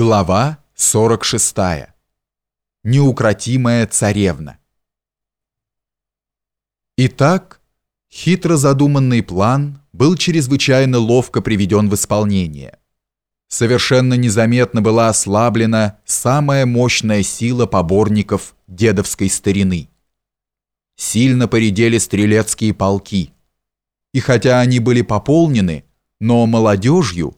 Глава 46. Неукротимая царевна. Итак, хитро задуманный план был чрезвычайно ловко приведен в исполнение. Совершенно незаметно была ослаблена самая мощная сила поборников дедовской старины. Сильно поредели стрелецкие полки. И хотя они были пополнены, но молодежью –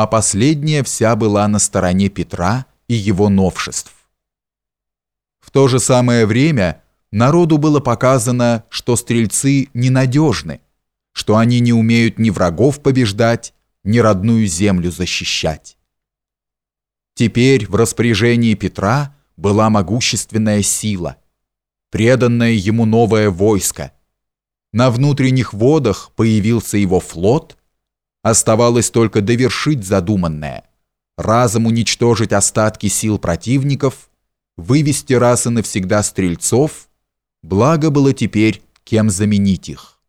а последняя вся была на стороне Петра и его новшеств. В то же самое время народу было показано, что стрельцы ненадежны, что они не умеют ни врагов побеждать, ни родную землю защищать. Теперь в распоряжении Петра была могущественная сила, преданное ему новое войско. На внутренних водах появился его флот – Оставалось только довершить задуманное, разом уничтожить остатки сил противников, вывести раз и навсегда стрельцов, благо было теперь кем заменить их.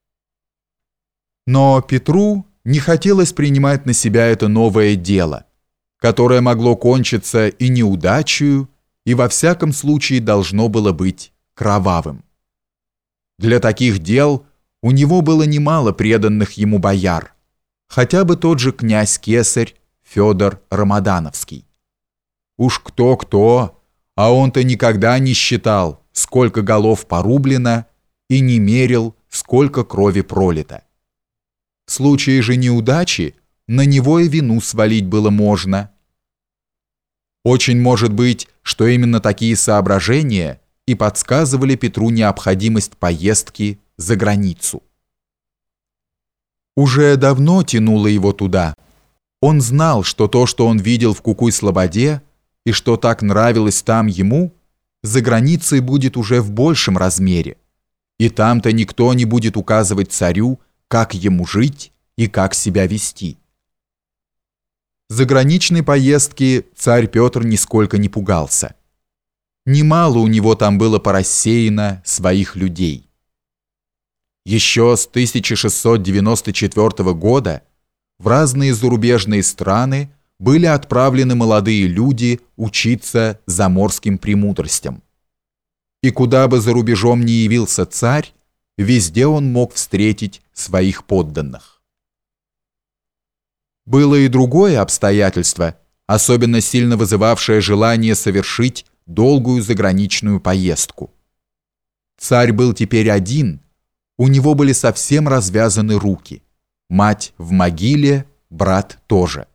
Но Петру не хотелось принимать на себя это новое дело, которое могло кончиться и неудачей, и во всяком случае должно было быть кровавым. Для таких дел у него было немало преданных ему бояр, хотя бы тот же князь-кесарь Федор Рамадановский. Уж кто-кто, а он-то никогда не считал, сколько голов порублено, и не мерил, сколько крови пролито. В случае же неудачи на него и вину свалить было можно. Очень может быть, что именно такие соображения и подсказывали Петру необходимость поездки за границу уже давно тянуло его туда. Он знал, что то, что он видел в Кукуй-Слободе, и что так нравилось там ему, за границей будет уже в большем размере. И там-то никто не будет указывать царю, как ему жить и как себя вести. Заграничной поездки царь Петр нисколько не пугался. Немало у него там было порассеяно своих людей. Еще с 1694 года в разные зарубежные страны были отправлены молодые люди учиться заморским премудростям. И куда бы за рубежом ни явился царь, везде он мог встретить своих подданных. Было и другое обстоятельство, особенно сильно вызывавшее желание совершить долгую заграничную поездку. Царь был теперь один – у него были совсем развязаны руки. Мать в могиле, брат тоже.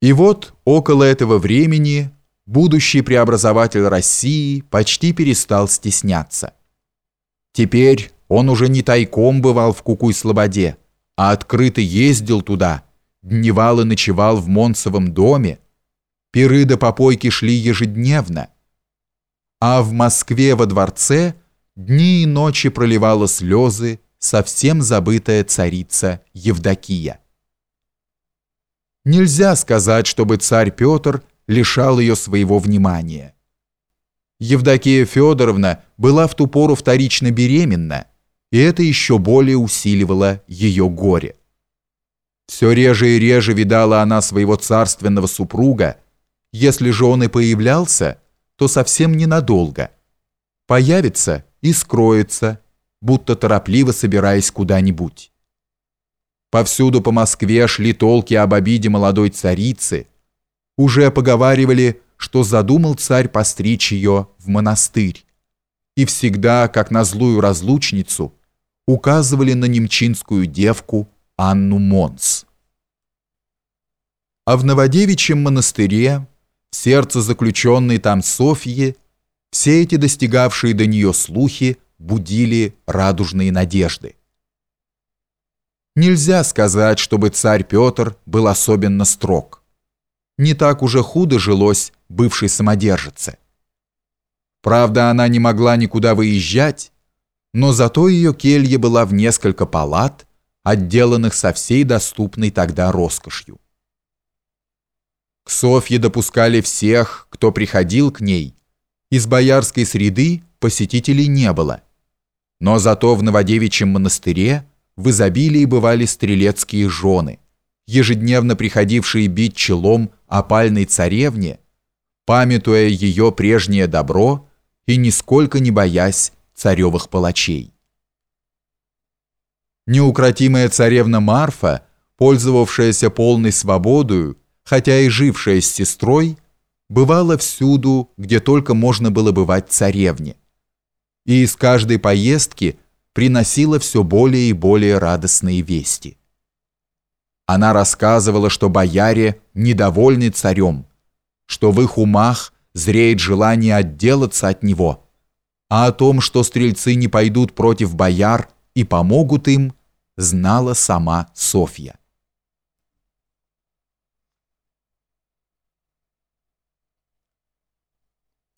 И вот около этого времени будущий преобразователь России почти перестал стесняться. Теперь он уже не тайком бывал в Кукуй-Слободе, а открыто ездил туда, дневал и ночевал в Монцевом доме, пиры до попойки шли ежедневно, а в Москве во дворце – Дни и ночи проливала слезы совсем забытая царица Евдокия. Нельзя сказать, чтобы царь Петр лишал ее своего внимания. Евдокия Федоровна была в ту пору вторично беременна, и это еще более усиливало ее горе. Все реже и реже видала она своего царственного супруга, если же он и появлялся, то совсем ненадолго. Появится и скроется, будто торопливо собираясь куда-нибудь. Повсюду по Москве шли толки об обиде молодой царицы. Уже поговаривали, что задумал царь постричь ее в монастырь. И всегда, как на злую разлучницу, указывали на немчинскую девку Анну Монс. А в Новодевичьем монастыре, в сердце заключенной там Софьи, все эти достигавшие до нее слухи будили радужные надежды. Нельзя сказать, чтобы царь Петр был особенно строг. Не так уже худо жилось бывшей самодержице. Правда, она не могла никуда выезжать, но зато ее келья была в несколько палат, отделанных со всей доступной тогда роскошью. К Софье допускали всех, кто приходил к ней, из боярской среды посетителей не было. Но зато в Новодевичьем монастыре в изобилии бывали стрелецкие жены, ежедневно приходившие бить челом опальной царевне, памятуя ее прежнее добро и нисколько не боясь царевых палачей. Неукротимая царевна Марфа, пользовавшаяся полной свободою, хотя и жившая с сестрой, бывала всюду, где только можно было бывать царевне, и из каждой поездки приносила все более и более радостные вести. Она рассказывала, что бояре недовольны царем, что в их умах зреет желание отделаться от него, а о том, что стрельцы не пойдут против бояр и помогут им, знала сама Софья.